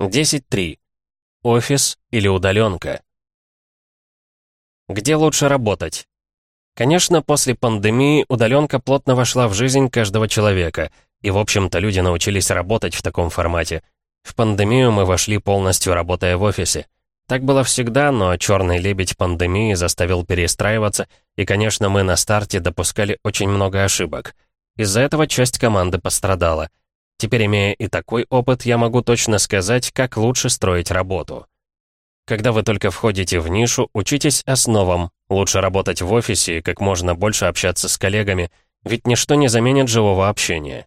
10.3. Офис или удаленка? Где лучше работать? Конечно, после пандемии удаленка плотно вошла в жизнь каждого человека, и, в общем-то, люди научились работать в таком формате. В пандемию мы вошли полностью, работая в офисе. Так было всегда, но черный лебедь пандемии заставил перестраиваться, и, конечно, мы на старте допускали очень много ошибок. Из-за этого часть команды пострадала. Теперь, имея и такой опыт, я могу точно сказать, как лучше строить работу. Когда вы только входите в нишу, учитесь основам. Лучше работать в офисе и как можно больше общаться с коллегами, ведь ничто не заменит живого общения.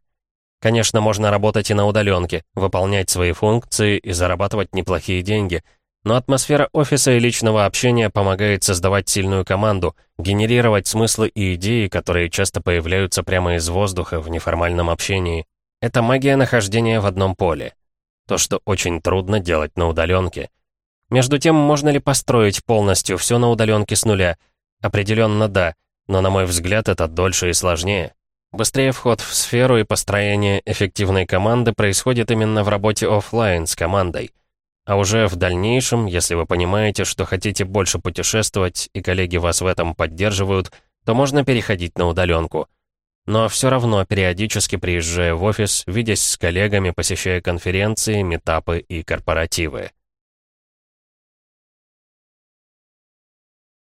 Конечно, можно работать и на удаленке, выполнять свои функции и зарабатывать неплохие деньги, но атмосфера офиса и личного общения помогает создавать сильную команду, генерировать смыслы и идеи, которые часто появляются прямо из воздуха в неформальном общении. Это магия нахождения в одном поле. То, что очень трудно делать на удаленке. Между тем, можно ли построить полностью все на удаленке с нуля? Определенно да, но на мой взгляд это дольше и сложнее. Быстрее вход в сферу и построение эффективной команды происходит именно в работе офлайн с командой. А уже в дальнейшем, если вы понимаете, что хотите больше путешествовать и коллеги вас в этом поддерживают, то можно переходить на удаленку. Но все равно, периодически приезжая в офис, видясь с коллегами, посещая конференции, метапы и корпоративы.